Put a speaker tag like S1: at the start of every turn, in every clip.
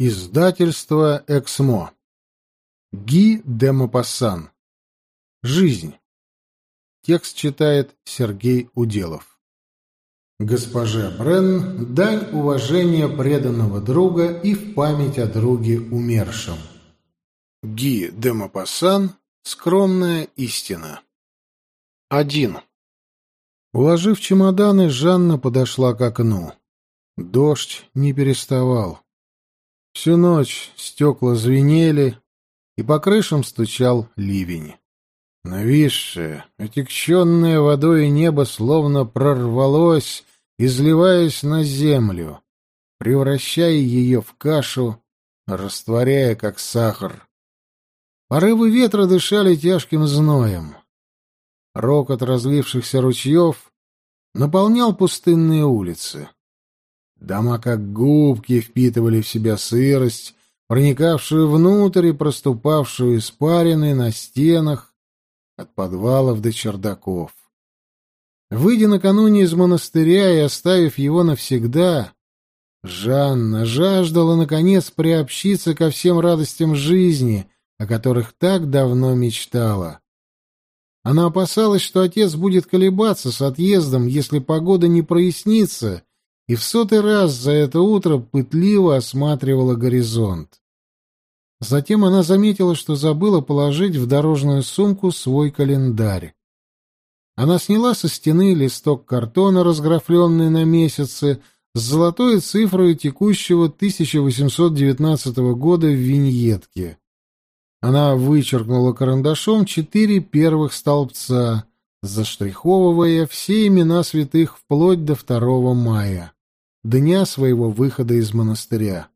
S1: Издательство «Эксмо». Ги де Мопассан. Жизнь. Текст читает Сергей Уделов. Госпоже Брен, дань уважения преданного друга и в память о друге умершем. Ги де Мопассан. Скромная истина. Один. Уложив чемоданы, Жанна подошла к окну. Дождь не переставал. Всю ночь стекла звенели, и по крышам стучал ливень. Нависшее, отекченное водой небо словно прорвалось, изливаясь на землю, превращая ее в кашу, растворяя, как сахар. Порывы ветра дышали тяжким зноем. Рокот разлившихся ручьев наполнял пустынные улицы. Дома как губки впитывали в себя сырость, проникавшую внутрь и проступавшую испариной на стенах от подвалов до чердаков. Выйдя накануне из монастыря и оставив его навсегда, Жанна жаждала, наконец, приобщиться ко всем радостям жизни, о которых так давно мечтала. Она опасалась, что отец будет колебаться с отъездом, если погода не прояснится, и в сотый раз за это утро пытливо осматривала горизонт. Затем она заметила, что забыла положить в дорожную сумку свой календарь. Она сняла со стены листок картона, разграфленный на месяцы, с золотой цифрой текущего 1819 года в виньетке. Она вычеркнула карандашом четыре первых столбца, заштриховывая все имена святых вплоть до 2 мая дня своего выхода из монастыря.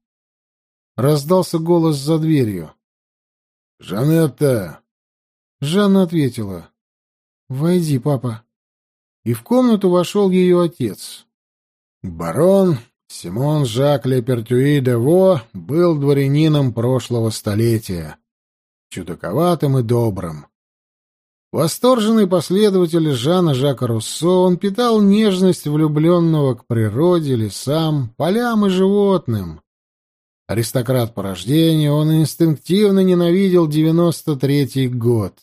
S1: Раздался голос за дверью. «Жанетта!» Жанна ответила. «Войди, папа». И в комнату вошел ее отец. Барон Симон Жак Лепертюи де Во был дворянином прошлого столетия, чудаковатым и добрым. Восторженный последователь Жана Жака Руссо, он питал нежность влюбленного к природе, лесам, полям и животным. Аристократ по рождению, он инстинктивно ненавидел 93-й год.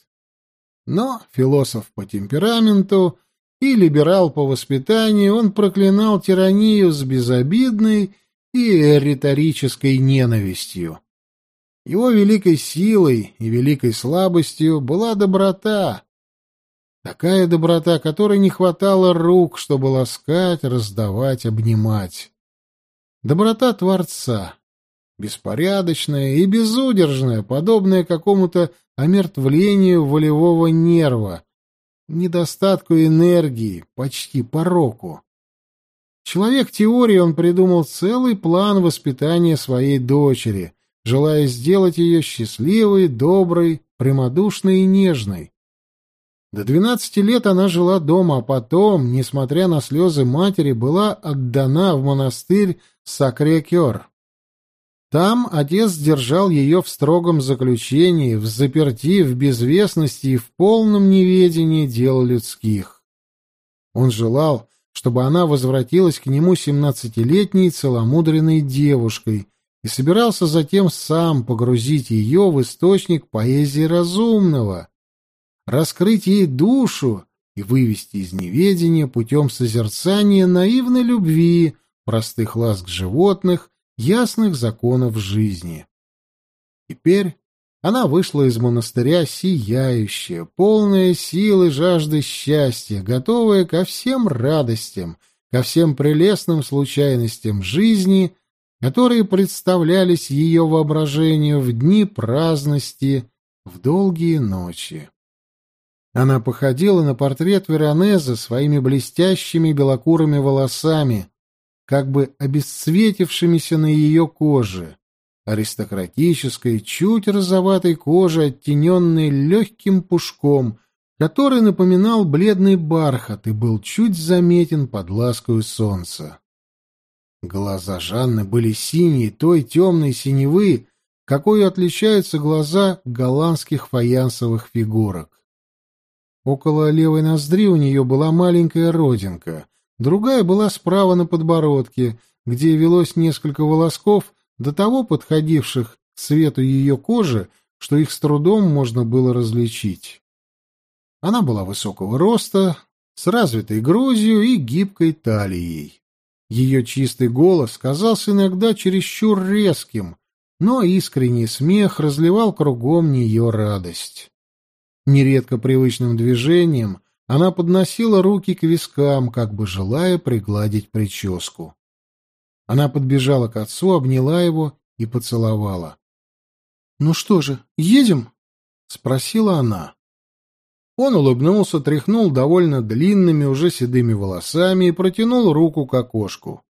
S1: Но философ по темпераменту и либерал по воспитанию, он проклинал тиранию с безобидной и риторической ненавистью. Его великой силой и великой слабостью была доброта. Такая доброта, которой не хватало рук, чтобы ласкать, раздавать, обнимать. Доброта Творца, беспорядочная и безудержная, подобная какому-то омертвлению волевого нерва, недостатку энергии, почти пороку. Человек теории он придумал целый план воспитания своей дочери — желая сделать ее счастливой, доброй, прямодушной и нежной. До двенадцати лет она жила дома, а потом, несмотря на слезы матери, была отдана в монастырь Сакрекер. Там отец держал ее в строгом заключении, в заперти, в безвестности и в полном неведении дел людских. Он желал, чтобы она возвратилась к нему семнадцатилетней целомудренной девушкой, и собирался затем сам погрузить ее в источник поэзии разумного, раскрыть ей душу и вывести из неведения путем созерцания наивной любви, простых ласк животных, ясных законов жизни. Теперь она вышла из монастыря сияющая, полная силы жажды счастья, готовая ко всем радостям, ко всем прелестным случайностям жизни которые представлялись ее воображению в дни праздности, в долгие ночи. Она походила на портрет Веронеза своими блестящими белокурыми волосами, как бы обесцветившимися на ее коже, аристократической, чуть розоватой кожи, оттененной легким пушком, который напоминал бледный бархат и был чуть заметен под ласкою солнца. Глаза Жанны были синие, той темной синевы, какой отличаются глаза голландских фаянсовых фигурок. Около левой ноздри у нее была маленькая родинка, другая была справа на подбородке, где велось несколько волосков, до того подходивших к свету ее кожи, что их с трудом можно было различить. Она была высокого роста, с развитой грудью и гибкой талией. Ее чистый голос казался иногда чересчур резким, но искренний смех разливал кругом нее радость. Нередко привычным движением она подносила руки к вискам, как бы желая пригладить прическу. Она подбежала к отцу, обняла его и поцеловала. — Ну что же, едем? — спросила она. Он улыбнулся, тряхнул довольно длинными, уже седыми волосами и протянул руку к окошку.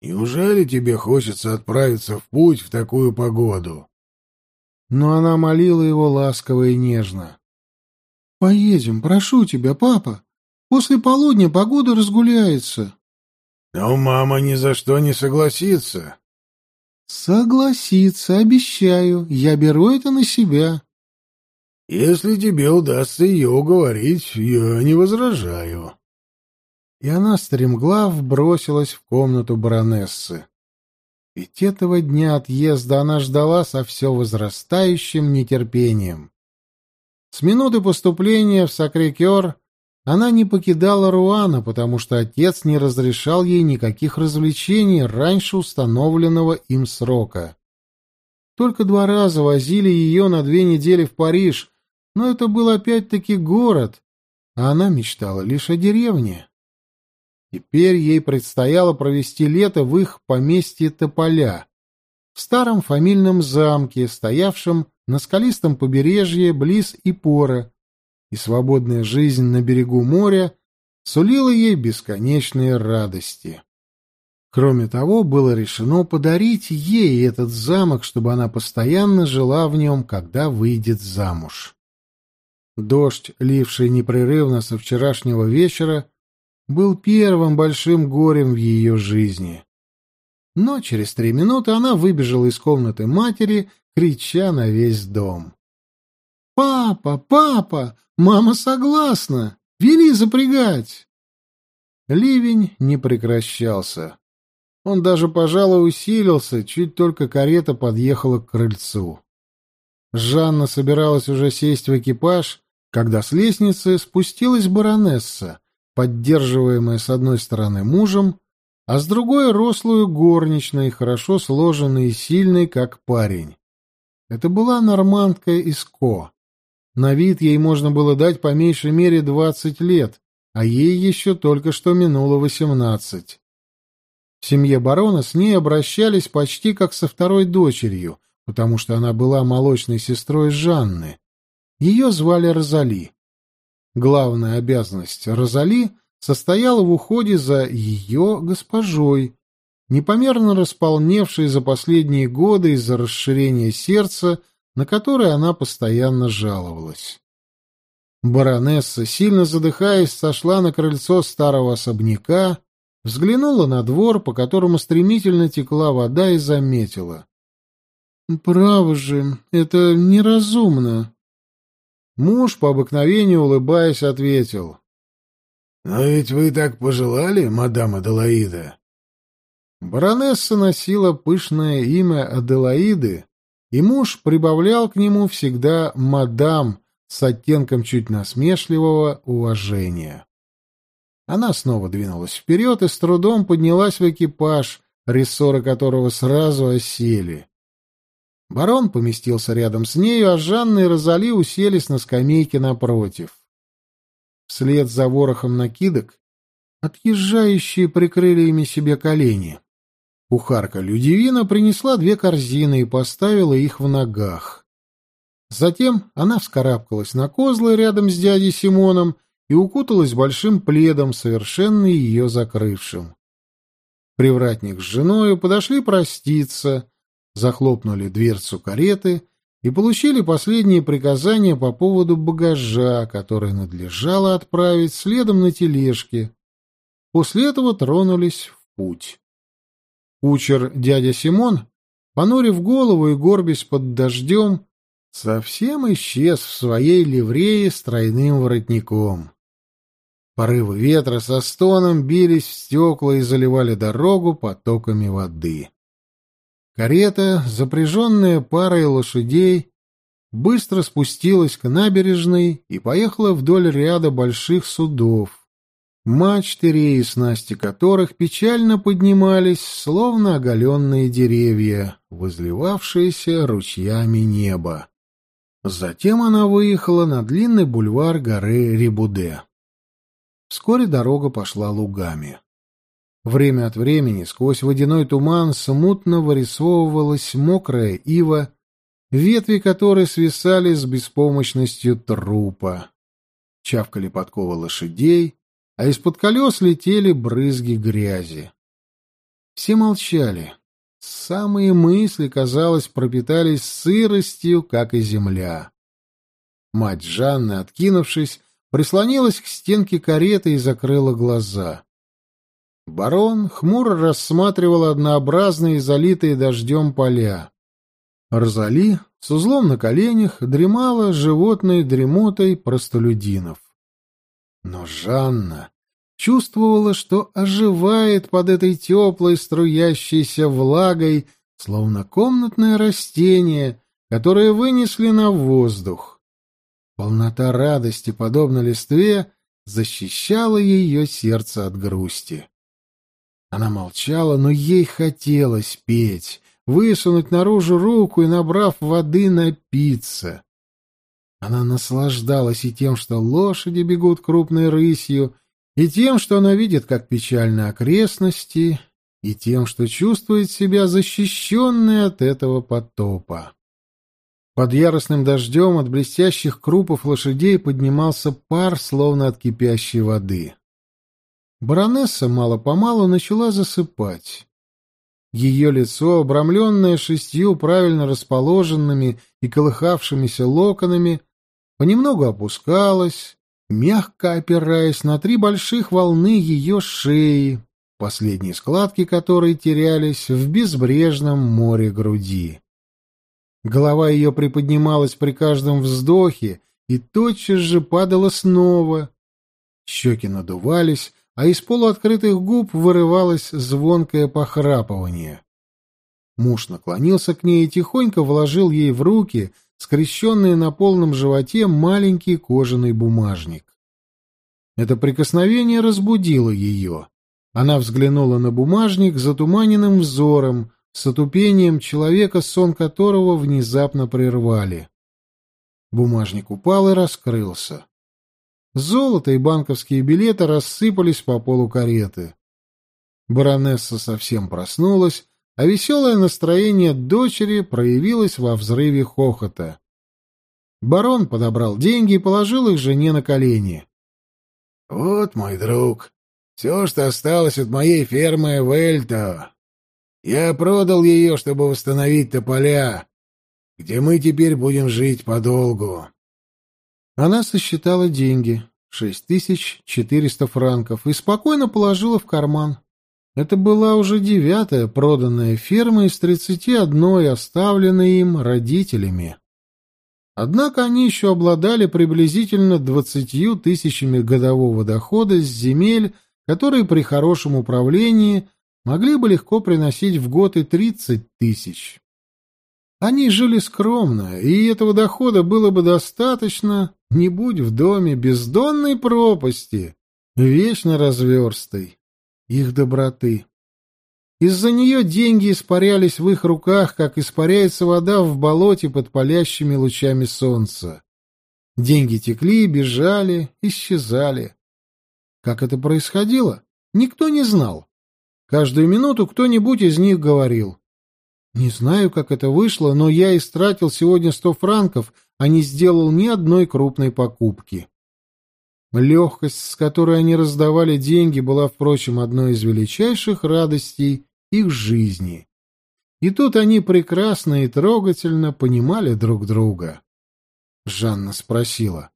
S2: Неужели тебе хочется отправиться в путь в такую погоду?
S1: Но она молила его ласково и нежно. — Поедем, прошу тебя, папа. После полудня погода разгуляется.
S2: — Но мама ни за что не согласится.
S1: — Согласится, обещаю. Я беру это на себя.
S2: — Если тебе удастся ее уговорить, я не возражаю
S1: и она стремглав бросилась в комнату баронессы. Ведь этого дня отъезда она ждала со все возрастающим нетерпением. С минуты поступления в Сакрикер она не покидала Руана, потому что отец не разрешал ей никаких развлечений раньше установленного им срока. Только два раза возили ее на две недели в Париж, но это был опять-таки город, а она мечтала лишь о деревне. Теперь ей предстояло провести лето в их поместье Тополя, в старом фамильном замке, стоявшем на скалистом побережье близ Ипора, и свободная жизнь на берегу моря сулила ей бесконечные радости. Кроме того, было решено подарить ей этот замок, чтобы она постоянно жила в нем, когда выйдет замуж. Дождь, ливший непрерывно со вчерашнего вечера, был первым большим горем в ее жизни. Но через три минуты она выбежала из комнаты матери, крича на весь дом. «Папа, папа, мама согласна! Вели запрягать!» Ливень не прекращался. Он даже, пожалуй, усилился, чуть только карета подъехала к крыльцу. Жанна собиралась уже сесть в экипаж, когда с лестницы спустилась баронесса, поддерживаемая с одной стороны мужем, а с другой — рослую горничной, хорошо сложенной и сильной, как парень. Это была нормандка из Ко. На вид ей можно было дать по меньшей мере двадцать лет, а ей еще только что минуло восемнадцать. В семье барона с ней обращались почти как со второй дочерью, потому что она была молочной сестрой Жанны. Ее звали Розали. Главная обязанность Розали состояла в уходе за ее госпожой, непомерно располневшей за последние годы из-за расширения сердца, на которое она постоянно жаловалась. Баронесса, сильно задыхаясь, сошла на крыльцо старого особняка, взглянула на двор, по которому стремительно текла вода, и заметила. «Право же, это неразумно. Муж, по обыкновению улыбаясь, ответил.
S2: «Но ведь вы так пожелали, мадам Аделаида?»
S1: Баронесса носила пышное имя Аделаиды, и муж прибавлял к нему всегда «мадам» с оттенком чуть насмешливого уважения. Она снова двинулась вперед и с трудом поднялась в экипаж, рессоры которого сразу осели. Барон поместился рядом с нею, а Жанна и Розали уселись на скамейке напротив. Вслед за ворохом накидок отъезжающие прикрыли ими себе колени. Кухарка Людивина принесла две корзины и поставила их в ногах. Затем она вскарабкалась на козлы рядом с дядей Симоном и укуталась большим пледом, совершенно ее закрывшим. Привратник с женой подошли проститься, захлопнули дверцу кареты и получили последние приказания по поводу багажа, который надлежало отправить следом на тележке. После этого тронулись в путь. Кучер дядя Симон, понурив голову и горбясь под дождем, совсем исчез в своей ливрее с тройным воротником. Порывы ветра со стоном бились в стекла и заливали дорогу потоками воды. Карета, запряженная парой лошадей, быстро спустилась к набережной и поехала вдоль ряда больших судов, мачты реи снасти которых печально поднимались, словно оголенные деревья, возливавшиеся ручьями неба. Затем она выехала на длинный бульвар горы Рибуде. Вскоре дорога пошла лугами. Время от времени сквозь водяной туман смутно вырисовывалась мокрая ива, ветви которой свисали с беспомощностью трупа. Чавкали подковы лошадей, а из-под колес летели брызги грязи. Все молчали. Самые мысли, казалось, пропитались сыростью, как и земля. Мать Жанны, откинувшись, прислонилась к стенке кареты и закрыла глаза. Барон хмуро рассматривал однообразные залитые дождем поля. Розали с узлом на коленях дремала животной дремотой простолюдинов. Но Жанна чувствовала, что оживает под этой теплой струящейся влагой, словно комнатное растение, которое вынесли на воздух. Полнота радости, подобно листве, защищала ее сердце от грусти. Она молчала, но ей хотелось петь, высунуть наружу руку и, набрав воды, напиться. Она наслаждалась и тем, что лошади бегут крупной рысью, и тем, что она видит, как печальны окрестности, и тем, что чувствует себя защищенной от этого потопа. Под яростным дождем от блестящих крупов лошадей поднимался пар, словно от кипящей воды. Баронесса мало-помалу начала засыпать. Ее лицо, обрамленное шестью правильно расположенными и колыхавшимися локонами, понемногу опускалось, мягко опираясь на три больших волны ее шеи, последние складки которой терялись в безбрежном море груди. Голова ее приподнималась при каждом вздохе и тотчас же падала снова. Щеки надувались, а из полуоткрытых губ вырывалось звонкое похрапывание. Муж наклонился к ней и тихонько вложил ей в руки скрещенный на полном животе маленький кожаный бумажник. Это прикосновение разбудило ее. Она взглянула на бумажник затуманенным взором, с отупением человека, сон которого внезапно прервали. Бумажник упал и раскрылся. Золото и банковские билеты рассыпались по полу кареты. Баронесса совсем проснулась, а веселое настроение дочери проявилось во взрыве хохота. Барон подобрал деньги и положил их жене на колени. — Вот, мой друг, все, что осталось от моей фермы в. Я продал ее, чтобы восстановить тополя, где мы теперь будем жить подолгу. Она сосчитала деньги, шесть тысяч четыреста франков, и спокойно положила в карман. Это была уже девятая проданная ферма из тридцати одной, оставленной им родителями. Однако они еще обладали приблизительно двадцатью тысячами годового дохода с земель, которые при хорошем управлении могли бы легко приносить в год и тридцать тысяч. Они жили скромно, и этого дохода было бы достаточно, не будь в доме бездонной пропасти, вечно разверстой, их доброты. Из-за нее деньги испарялись в их руках, как испаряется вода в болоте под палящими лучами солнца. Деньги текли, бежали, исчезали. Как это происходило, никто не знал. Каждую минуту кто-нибудь из них говорил. Не знаю, как это вышло, но я истратил сегодня сто франков, а не сделал ни одной крупной покупки. Легкость, с которой они раздавали деньги, была, впрочем, одной из величайших радостей их жизни. И тут они прекрасно и трогательно понимали друг друга. Жанна спросила.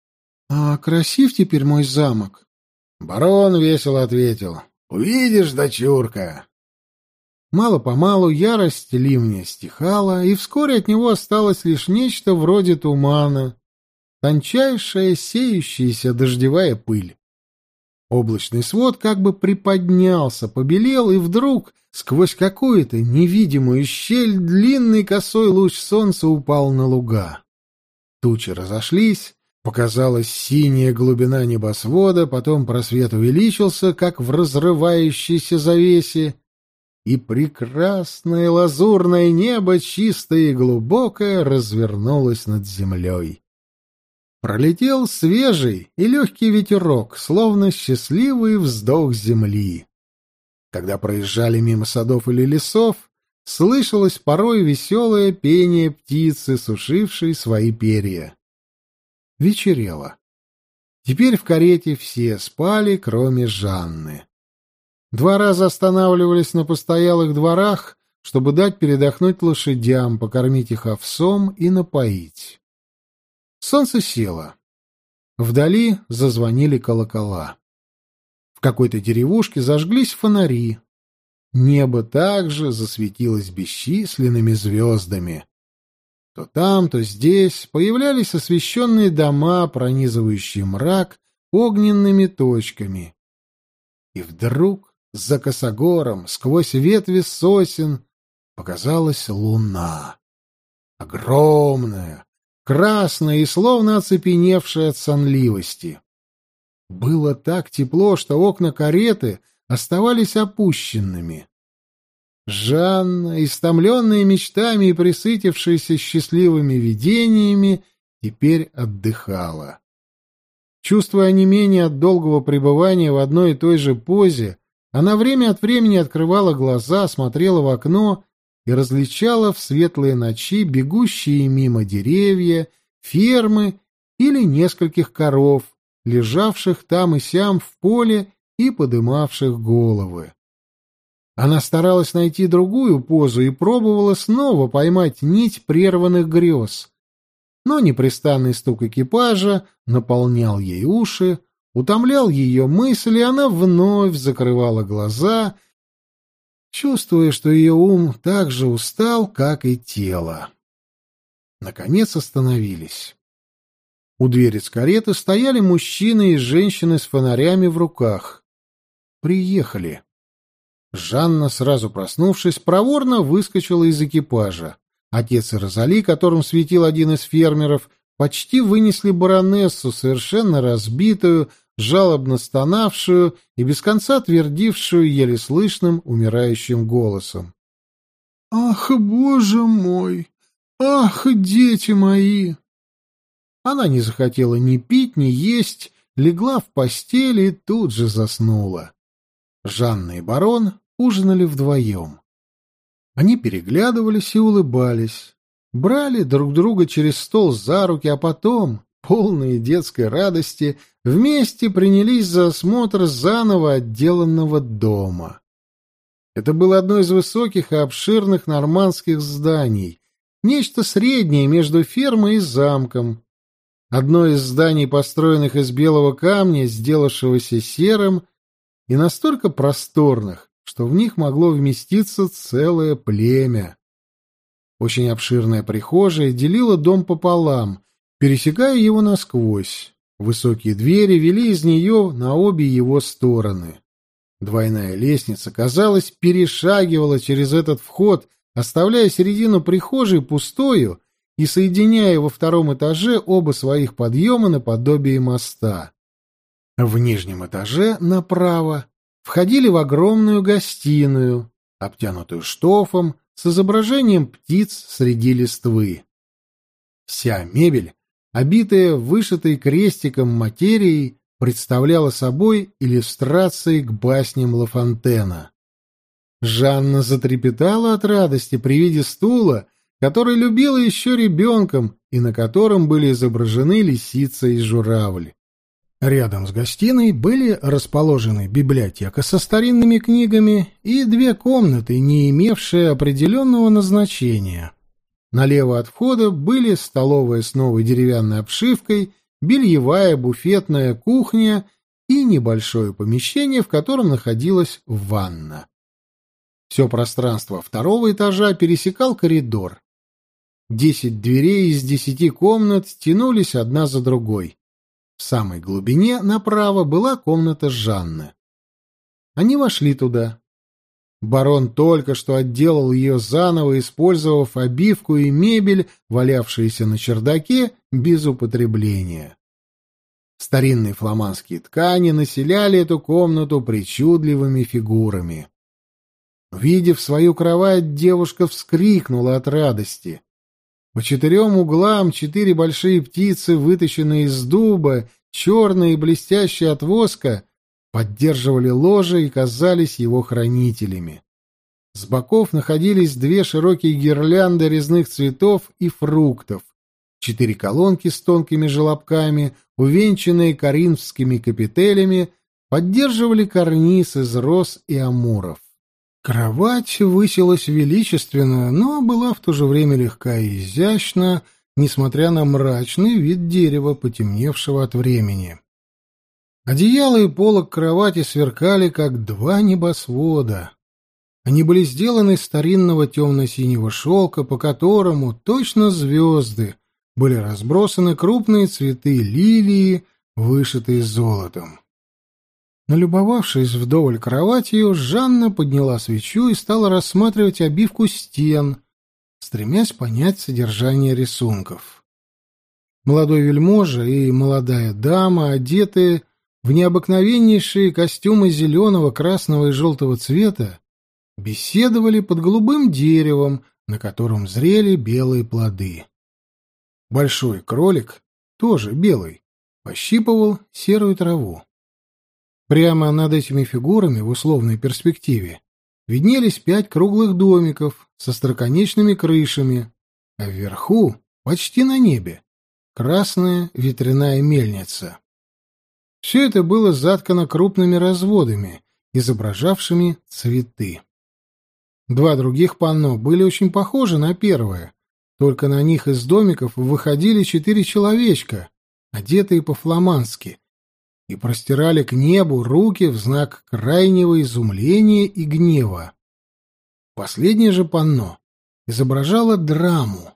S1: — А красив теперь мой замок? Барон весело ответил. — Увидишь, дочурка, Мало-помалу ярость ливня стихала, и вскоре от него осталось лишь нечто вроде тумана, тончайшая сеющаяся дождевая пыль. Облачный свод как бы приподнялся, побелел, и вдруг сквозь какую-то невидимую щель длинный косой луч солнца упал на луга. Тучи разошлись, показалась синяя глубина небосвода, потом просвет увеличился, как в разрывающейся завесе, и прекрасное лазурное небо, чистое и глубокое, развернулось над землей. Пролетел свежий и легкий ветерок, словно счастливый вздох земли. Когда проезжали мимо садов или лесов, слышалось порой веселое пение птицы, сушившей свои перья. Вечерело. Теперь в карете все спали, кроме Жанны. Два раза останавливались на постоялых дворах, чтобы дать передохнуть лошадям, покормить их овсом и напоить. Солнце село. Вдали зазвонили колокола. В какой-то деревушке зажглись фонари. Небо также засветилось бесчисленными звездами. То там, то здесь появлялись освещенные дома, пронизывающие мрак огненными точками. И вдруг за косогором, сквозь ветви сосен, показалась луна. Огромная, красная и словно оцепеневшая от сонливости. Было так тепло, что окна кареты оставались опущенными. Жанна, истомленная мечтами и присытившаяся счастливыми видениями, теперь отдыхала. Чувствуя онемение от долгого пребывания в одной и той же позе, она время от времени открывала глаза, смотрела в окно и различала в светлые ночи бегущие мимо деревья, фермы или нескольких коров, лежавших там и сям в поле и подымавших головы. Она старалась найти другую позу и пробовала снова поймать нить прерванных грез. Но непрестанный стук экипажа наполнял ей уши, утомлял ее мысли, и она вновь закрывала глаза, чувствуя, что ее ум так же устал, как и тело. Наконец остановились. У двери с кареты стояли мужчины и женщины с фонарями в руках. Приехали. Жанна, сразу проснувшись, проворно выскочила из экипажа. Отец и Розали, которым светил один из фермеров, почти вынесли баронессу, совершенно разбитую, жалобно стонавшую и без конца твердившую еле слышным умирающим голосом. «Ах, боже мой! Ах, дети мои!» Она не захотела ни пить, ни есть, легла в постели и тут же заснула. Жанна и барон ужинали вдвоем. Они переглядывались и улыбались, брали друг друга через стол за руки, а потом, полные детской радости, вместе принялись за осмотр заново отделанного дома. Это было одно из высоких и обширных нормандских зданий, нечто среднее между фермой и замком. Одно из зданий, построенных из белого камня, сделавшегося серым, и настолько просторных, что в них могло вместиться целое племя. Очень обширная прихожая делила дом пополам, пересекая его насквозь. Высокие двери вели из нее на обе его стороны. Двойная лестница, казалось, перешагивала через этот вход, оставляя середину прихожей пустою и соединяя во втором этаже оба своих подъема наподобие моста. В нижнем этаже направо входили в огромную гостиную, обтянутую штофом, с изображением птиц среди листвы. Вся мебель, обитая вышитой крестиком материей, представляла собой иллюстрации к басням Лафонтена. Жанна затрепетала от радости при виде стула, который любила еще ребенком и на котором были изображены лисица и журавль. Рядом с гостиной были расположены библиотека со старинными книгами и две комнаты, не имевшие определенного назначения. Налево от входа были столовая с новой деревянной обшивкой, бельевая, буфетная кухня и небольшое помещение, в котором находилась ванна. Все пространство второго этажа пересекал коридор. Десять дверей из десяти комнат тянулись одна за другой. В самой глубине направо была комната Жанны. Они вошли туда. Барон только что отделал ее заново, использовав обивку и мебель, валявшиеся на чердаке, без употребления. Старинные фламандские ткани населяли эту комнату причудливыми фигурами. Увидев свою кровать, девушка вскрикнула от радости. По четырем углам четыре большие птицы, вытащенные из дуба, черные и блестящие от воска, поддерживали ложе и казались его хранителями. С боков находились две широкие гирлянды резных цветов и фруктов, четыре колонки с тонкими желобками, увенчанные коринфскими капителями, поддерживали карниз из роз и амуров. Кровать высилась величественно, но была в то же время легка и изящна, несмотря на мрачный вид дерева, потемневшего от времени. Одеяло и полок кровати сверкали, как два небосвода. Они были сделаны из старинного темно-синего шелка, по которому, точно звезды, были разбросаны крупные цветы лилии, вышитые золотом. Налюбовавшись вдоволь кроватью, Жанна подняла свечу и стала рассматривать обивку стен, стремясь понять содержание рисунков. Молодой вельможа и молодая дама, одетые в необыкновеннейшие костюмы зеленого, красного и желтого цвета, беседовали под голубым деревом, на котором зрели белые плоды. Большой кролик, тоже белый, пощипывал серую траву. Прямо над этими фигурами в условной перспективе виднелись пять круглых домиков со строконечными крышами, а вверху, почти на небе, красная ветряная мельница. Все это было заткано крупными разводами, изображавшими цветы. Два других панно были очень похожи на первое, только на них из домиков выходили четыре человечка, одетые по-фламандски, и простирали к небу руки в знак крайнего изумления и гнева. Последнее же панно изображало драму.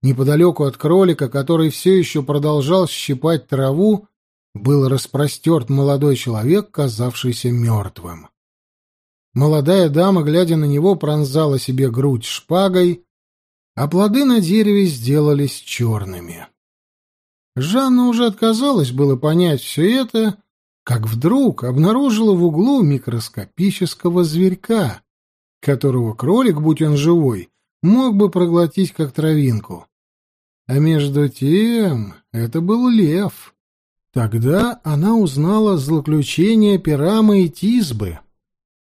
S1: Неподалеку от кролика, который все еще продолжал щипать траву, был распростерт молодой человек, казавшийся мертвым. Молодая дама, глядя на него, пронзала себе грудь шпагой, а плоды на дереве сделались черными. Жанна уже отказалась было понять все это, как вдруг обнаружила в углу микроскопического зверька, которого кролик, будь он живой, мог бы проглотить как травинку. А между тем это был лев. Тогда она узнала злоключение Пирамы и Тизбы.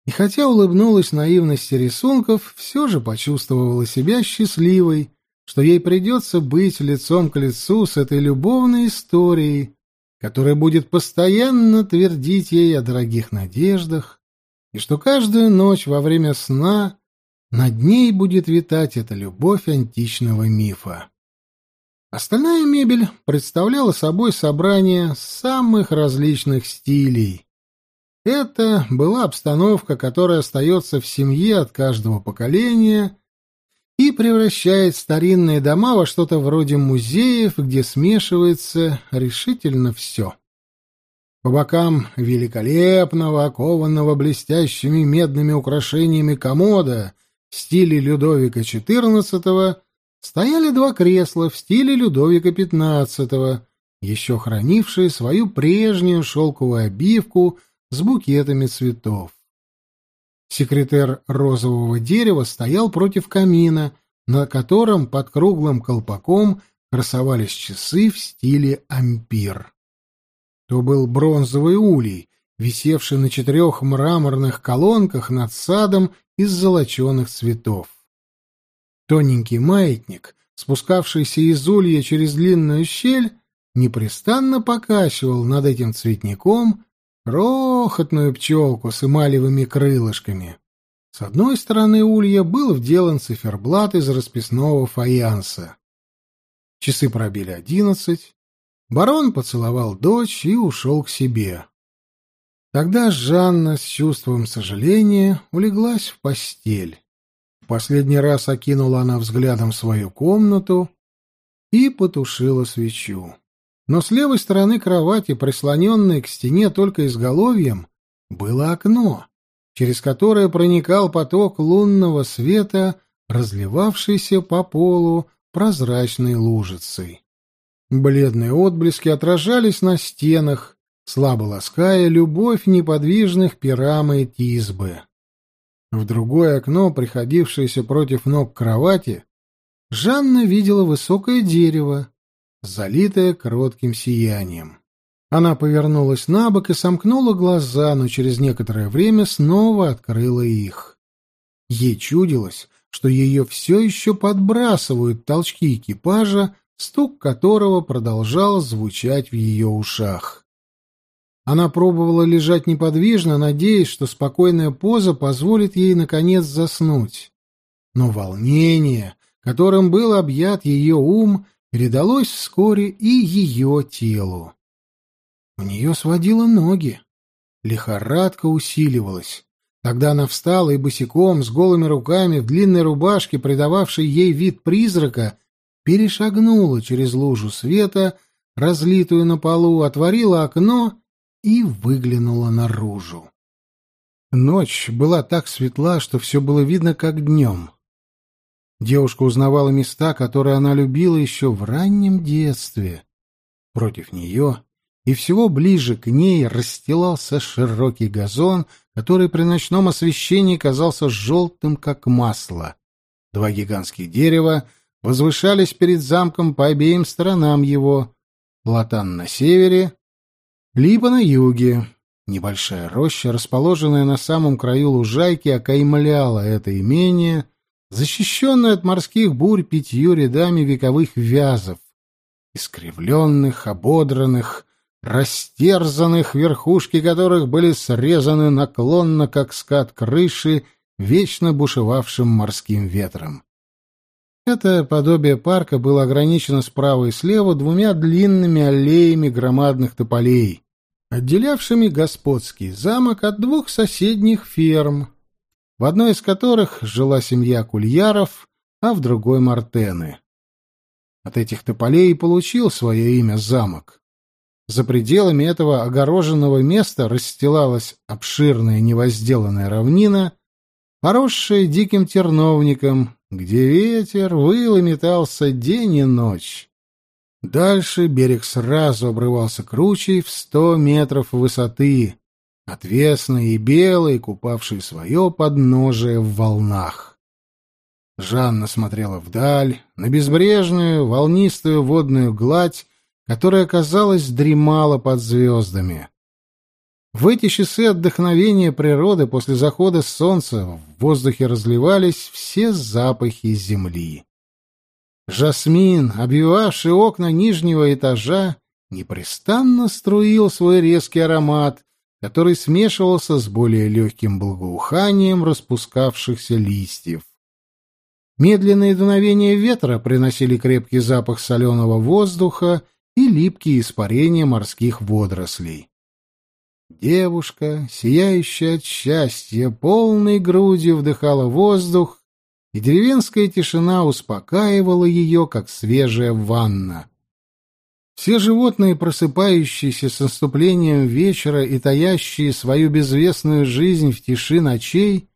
S1: И хотя улыбнулась наивности рисунков, все же почувствовала себя счастливой, что ей придется быть лицом к лицу с этой любовной историей, которая будет постоянно твердить ей о дорогих надеждах, и что каждую ночь во время сна над ней будет витать эта любовь античного мифа. Остальная мебель представляла собой собрание самых различных стилей. Это была обстановка, которая остается в семье от каждого поколения и превращает старинные дома во что-то вроде музеев, где смешивается решительно все. По бокам великолепного, окованного блестящими медными украшениями комода в стиле Людовика XIV стояли два кресла в стиле Людовика XV, еще хранившие свою прежнюю шелковую обивку с букетами цветов. Секретер розового дерева стоял против камина, на котором под круглым колпаком красовались часы в стиле ампир. То был бронзовый улей, висевший на четырех мраморных колонках над садом из золоченых цветов. Тоненький маятник, спускавшийся из улья через длинную щель, непрестанно покачивал над этим цветником крохотную пчелку с эмалевыми крылышками. С одной стороны улья был вделан циферблат из расписного фаянса. Часы пробили одиннадцать. Барон поцеловал дочь и ушел к себе. Тогда Жанна с чувством сожаления улеглась в постель последний раз окинула она взглядом свою комнату и потушила свечу. Но с левой стороны кровати, прислоненной к стене только изголовьем, было окно, через которое проникал поток лунного света, разливавшийся по полу прозрачной лужицей. Бледные отблески отражались на стенах, слабо лаская любовь неподвижных пирамы Тизбы. В другое окно, приходившееся против ног кровати, Жанна видела высокое дерево, залитое кротким сиянием. Она повернулась на бок и сомкнула глаза, но через некоторое время снова открыла их. Ей чудилось, что ее все еще подбрасывают толчки экипажа, стук которого продолжал звучать в ее ушах. Она пробовала лежать неподвижно, надеясь, что спокойная поза позволит ей, наконец, заснуть. Но волнение, которым был объят ее ум, передалось вскоре и ее телу. У нее сводило ноги. Лихорадка усиливалась. Тогда она встала и босиком, с голыми руками, в длинной рубашке, придававшей ей вид призрака, перешагнула через лужу света, разлитую на полу, отворила окно и выглянула наружу. Ночь была так светла, что все было видно как днем. Девушка узнавала места, которые она любила еще в раннем детстве. Против нее и всего ближе к ней расстилался широкий газон, который при ночном освещении казался желтым, как масло. Два гигантских дерева возвышались перед замком по обеим сторонам его. Платан на севере, либо на юге. Небольшая роща, расположенная на самом краю лужайки, окаймляла это имение, защищенное от морских бурь пятью рядами вековых вязов, искривленных, ободранных, растерзанных, верхушки которых были срезаны наклонно, как скат крыши, вечно бушевавшим морским ветром. Это подобие парка было ограничено справа и слева двумя длинными аллеями громадных тополей, отделявшими господский замок от двух соседних ферм, в одной из которых жила семья Кульяров, а в другой — Мартены. От этих тополей получил свое имя замок. За пределами этого огороженного места расстилалась обширная невозделанная равнина, поросшая диким терновником, где ветер выл и метался день и ночь. Дальше берег сразу обрывался кручей в сто метров высоты, отвесный и белый, купавший свое подножие в волнах. Жанна смотрела вдаль, на безбрежную, волнистую водную гладь, которая, казалось, дремала под звездами. В эти часы отдохновения природы после захода солнца в воздухе разливались все запахи земли. Жасмин, обвивавший окна нижнего этажа, непрестанно струил свой резкий аромат, который смешивался с более легким благоуханием распускавшихся листьев. Медленные дуновения ветра приносили крепкий запах соленого воздуха и липкие испарения морских водорослей. Девушка, сияющая от счастья, полной грудью вдыхала воздух, и деревенская тишина успокаивала ее, как свежая ванна. Все животные, просыпающиеся с наступлением вечера и таящие свою безвестную жизнь в тиши ночей,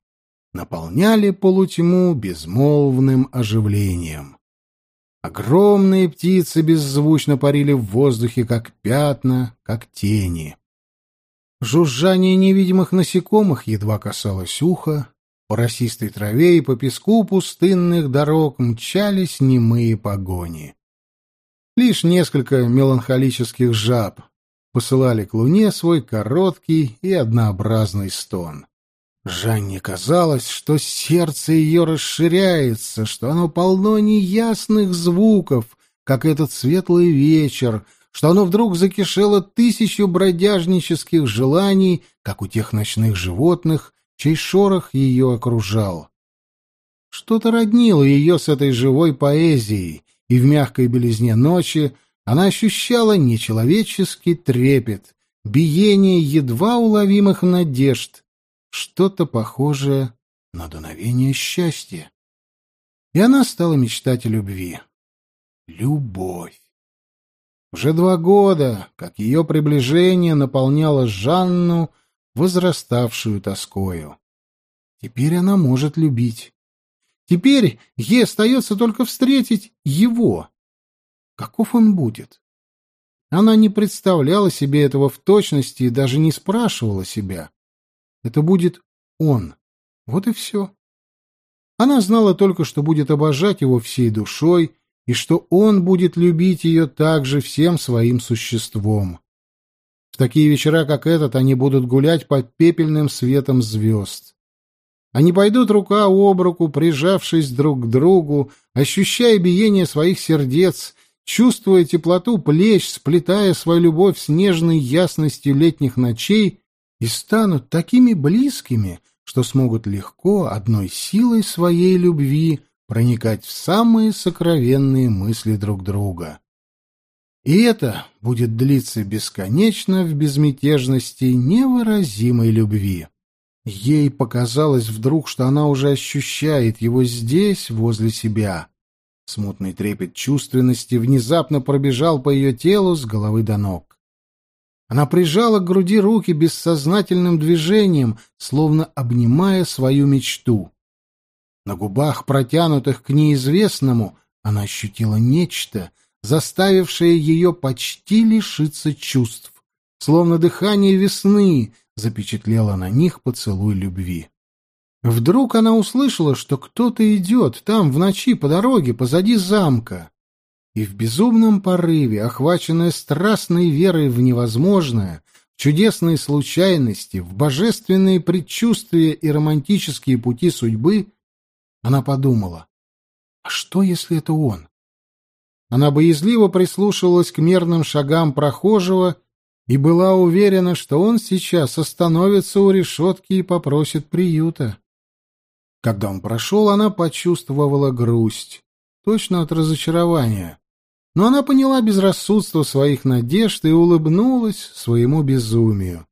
S1: наполняли полутьму безмолвным оживлением. Огромные птицы беззвучно парили в воздухе, как пятна, как тени. Жужжание невидимых насекомых едва касалось уха, по росистой траве и по песку пустынных дорог мчались немые погони. Лишь несколько меланхолических жаб посылали к луне свой короткий и однообразный стон. Жанне казалось, что сердце ее расширяется, что оно полно неясных звуков, как этот светлый вечер, что оно вдруг закишело тысячу бродяжнических желаний, как у тех ночных животных, чей шорох ее окружал. Что-то роднило ее с этой живой поэзией, и в мягкой белизне ночи она ощущала нечеловеческий трепет, биение едва уловимых надежд, что-то похожее на дуновение счастья. И она стала мечтать о любви. Любовь. Уже два года, как ее приближение наполняло Жанну, возраставшую тоскою. Теперь она может любить. Теперь ей остается только встретить его. Каков он будет? Она не представляла себе этого в точности и даже не спрашивала себя. Это будет он. Вот и все. Она знала только, что будет обожать его всей душой и что он будет любить ее также всем своим существом. В такие вечера, как этот, они будут гулять под пепельным светом звезд. Они пойдут рука об руку, прижавшись друг к другу, ощущая биение своих сердец, чувствуя теплоту плеч, сплетая свою любовь с нежной ясностью летних ночей, и станут такими близкими, что смогут легко одной силой своей любви проникать в самые сокровенные мысли друг друга. И это будет длиться бесконечно в безмятежности невыразимой любви. Ей показалось вдруг, что она уже ощущает его здесь, возле себя. Смутный трепет чувственности внезапно пробежал по ее телу с головы до ног. Она прижала к груди руки бессознательным движением, словно обнимая свою мечту. На губах, протянутых к неизвестному, она ощутила нечто, заставившее ее почти лишиться чувств, словно дыхание весны запечатлело на них поцелуй любви. Вдруг она услышала, что кто-то идет там в ночи по дороге позади замка, и в безумном порыве, охваченная страстной верой в невозможное, в чудесные случайности, в божественные предчувствия и романтические пути судьбы, она подумала, а что, если это он? Она боязливо прислушивалась к мерным шагам прохожего и была уверена, что он сейчас остановится у решетки и попросит приюта. Когда он прошел, она почувствовала грусть, точно от разочарования. Но она поняла безрассудство своих надежд и улыбнулась своему безумию.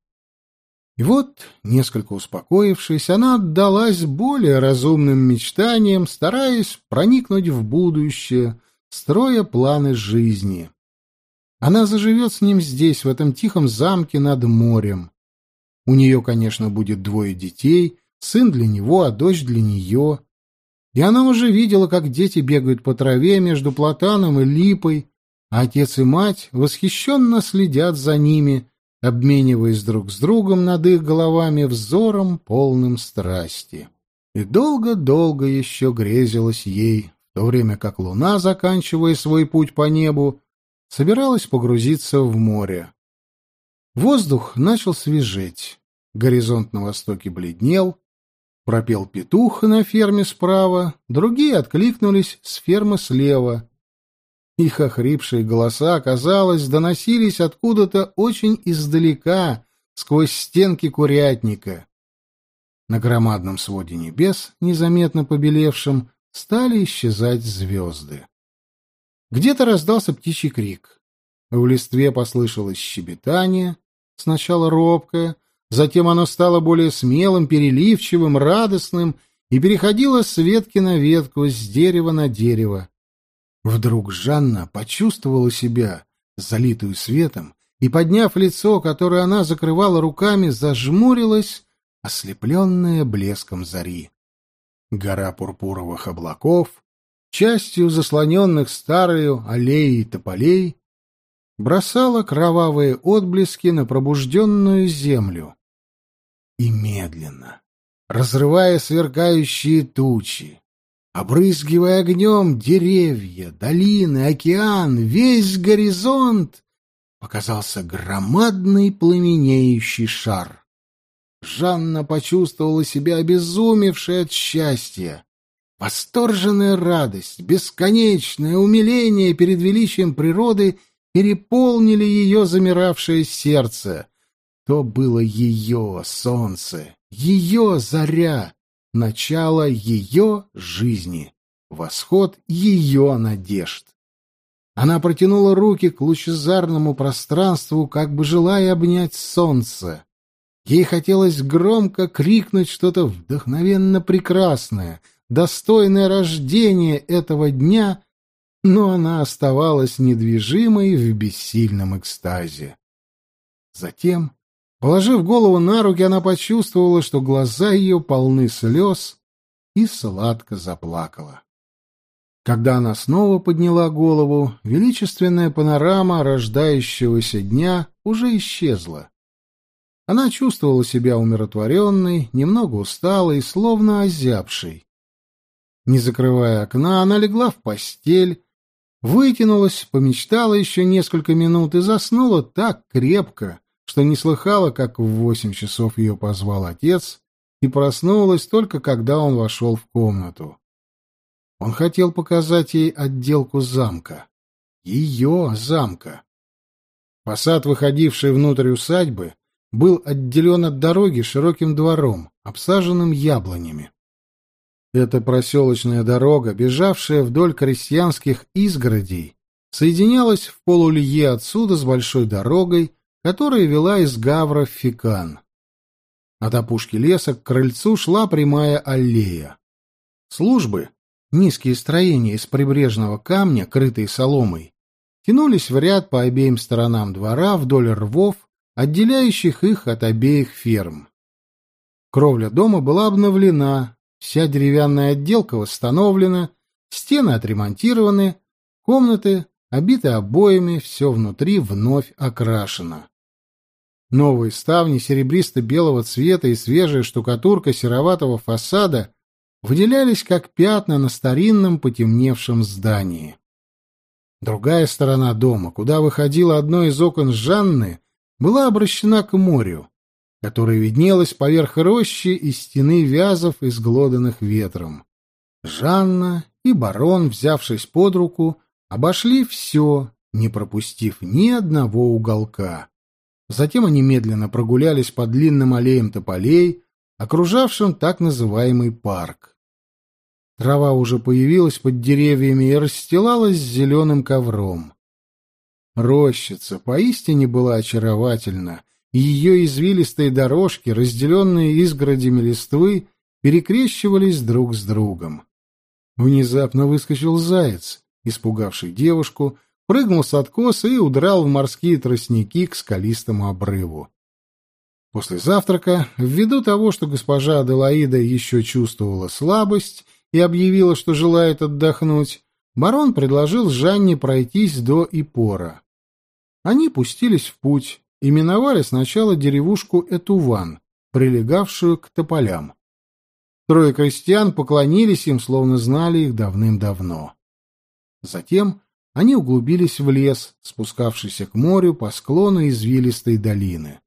S1: И вот, несколько успокоившись, она отдалась более разумным мечтаниям, стараясь проникнуть в будущее, строя планы жизни. Она заживет с ним здесь, в этом тихом замке над морем. У нее, конечно, будет двое детей, сын для него, а дочь для нее. И она уже видела, как дети бегают по траве между платаном и липой, а отец и мать восхищенно следят за ними, обмениваясь друг с другом над их головами взором, полным страсти. И долго-долго еще грезилось ей, в то время как луна, заканчивая свой путь по небу, собиралась погрузиться в море. Воздух начал свежеть, горизонт на востоке бледнел, пропел петух на ферме справа, другие откликнулись с фермы слева — их охрипшие голоса, казалось, доносились откуда-то очень издалека, сквозь стенки курятника. На громадном своде небес, незаметно побелевшем, стали исчезать звезды. Где-то раздался птичий крик. В листве послышалось щебетание, сначала робкое, затем оно стало более смелым, переливчивым, радостным и переходило с ветки на ветку, с дерева на дерево. Вдруг Жанна почувствовала себя, залитую светом, и, подняв лицо, которое она закрывала руками, зажмурилась, ослепленная блеском зари. Гора пурпуровых облаков, частью заслоненных старою аллеей тополей, бросала кровавые отблески на пробужденную землю. И медленно, разрывая сверкающие тучи, обрызгивая огнем деревья, долины, океан, весь горизонт, показался громадный пламенеющий шар. Жанна почувствовала себя обезумевшей от счастья. Восторженная радость, бесконечное умиление перед величием природы переполнили ее замиравшее сердце. То было ее солнце, ее заря, начало ее жизни, восход ее надежд. Она протянула руки к лучезарному пространству, как бы желая обнять солнце. Ей хотелось громко крикнуть что-то вдохновенно прекрасное, достойное рождения этого дня, но она оставалась недвижимой в бессильном экстазе. Затем, положив голову на руки, она почувствовала, что глаза ее полны слез, и сладко заплакала. Когда она снова подняла голову, величественная панорама рождающегося дня уже исчезла. Она чувствовала себя умиротворенной, немного усталой, словно озябшей. Не закрывая окна, она легла в постель, вытянулась, помечтала еще несколько минут и заснула так крепко, что не слыхала, как в восемь часов ее позвал отец, и проснулась только когда он вошел в комнату. Он хотел показать ей отделку замка. Ее замка. Фасад, выходивший внутрь усадьбы, был отделен от дороги широким двором, обсаженным яблонями. Эта проселочная дорога, бежавшая вдоль крестьянских изгородей, соединялась в полулье отсюда с большой дорогой, которая вела из Гавра в Фикан. От опушки леса к крыльцу шла прямая аллея. Службы, низкие строения из прибрежного камня, крытые соломой, тянулись в ряд по обеим сторонам двора вдоль рвов, отделяющих их от обеих ферм. Кровля дома была обновлена, вся деревянная отделка восстановлена, стены отремонтированы, комнаты обиты обоями, все внутри вновь окрашено. Новые ставни серебристо-белого цвета и свежая штукатурка сероватого фасада выделялись как пятна на старинном потемневшем здании. Другая сторона дома, куда выходило одно из окон Жанны, была обращена к морю, которое виднелось поверх рощи и стены вязов, изглоданных ветром. Жанна и барон, взявшись под руку, обошли все, не пропустив ни одного уголка. Затем они медленно прогулялись по длинным аллеям тополей, окружавшим так называемый парк. Трава уже появилась под деревьями и расстилалась зеленым ковром. Рощица поистине была очаровательна, и ее извилистые дорожки, разделенные изгородями листвы, перекрещивались друг с другом. Внезапно выскочил заяц, испугавший девушку, прыгнул с откоса и удрал в морские тростники к скалистому обрыву. После завтрака, ввиду того, что госпожа Аделаида еще чувствовала слабость и объявила, что желает отдохнуть, барон предложил Жанне пройтись до Ипора. Они пустились в путь и миновали сначала деревушку Этуван, прилегавшую к тополям. Трое крестьян поклонились им, словно знали их давным-давно. Затем они углубились в лес, спускавшийся к морю по склону извилистой долины.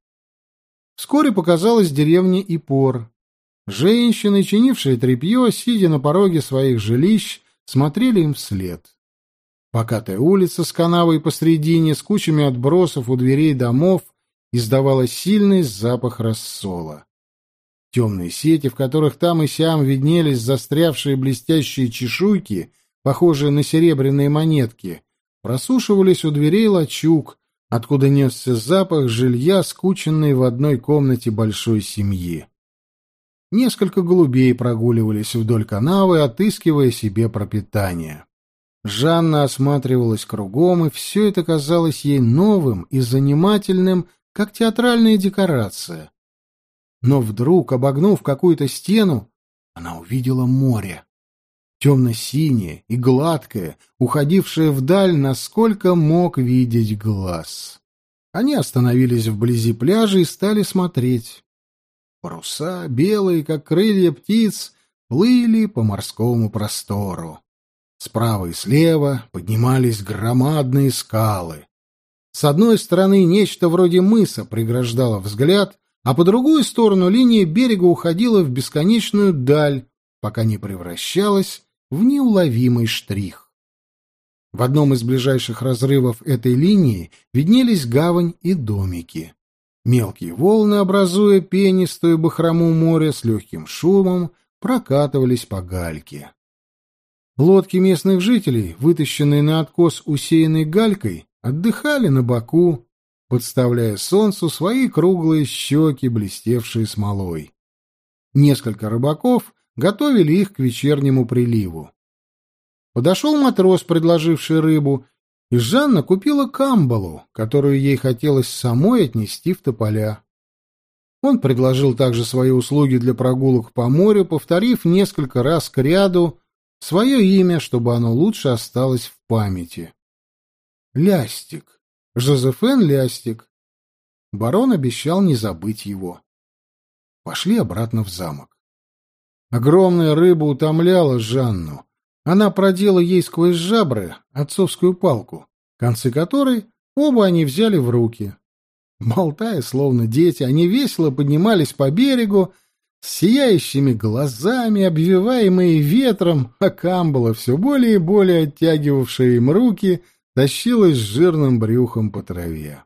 S1: Вскоре показалась деревня Ипор. Женщины, чинившие тряпье, сидя на пороге своих жилищ, смотрели им вслед. Покатая улица с канавой посредине, с кучами отбросов у дверей домов, издавала сильный запах рассола. Темные сети, в которых там и сям виднелись застрявшие блестящие чешуйки — похожие на серебряные монетки, просушивались у дверей лачуг, откуда несся запах жилья, скученной в одной комнате большой семьи. Несколько голубей прогуливались вдоль канавы, отыскивая себе пропитание. Жанна осматривалась кругом, и все это казалось ей новым и занимательным, как театральная декорация. Но вдруг, обогнув какую-то стену, она увидела море темно-синее и гладкое, уходившее вдаль, насколько мог видеть глаз. Они остановились вблизи пляжа и стали смотреть. Паруса, белые, как крылья птиц, плыли по морскому простору. Справа и слева поднимались громадные скалы. С одной стороны нечто вроде мыса преграждало взгляд, а по другую сторону линия берега уходила в бесконечную даль, пока не превращалась в неуловимый штрих. В одном из ближайших разрывов этой линии виднелись гавань и домики. Мелкие волны, образуя пенистую бахрому моря с легким шумом, прокатывались по гальке. Лодки местных жителей, вытащенные на откос усеянной галькой, отдыхали на боку, подставляя солнцу свои круглые щеки, блестевшие смолой. Несколько рыбаков готовили их к вечернему приливу. Подошел матрос, предложивший рыбу, и Жанна купила камбалу, которую ей хотелось самой отнести в тополя. Он предложил также свои услуги для прогулок по морю, повторив несколько раз к ряду свое имя, чтобы оно лучше осталось в памяти. Лястик. Жозефен Лястик. Барон обещал не забыть его. Пошли обратно в замок. Огромная рыба утомляла Жанну. Она продела ей сквозь жабры отцовскую палку, концы которой оба они взяли в руки. Болтая, словно дети, они весело поднимались по берегу, с сияющими глазами, обвиваемые ветром, а камбала, все более и более оттягивавшая им руки, тащилась с жирным брюхом по траве.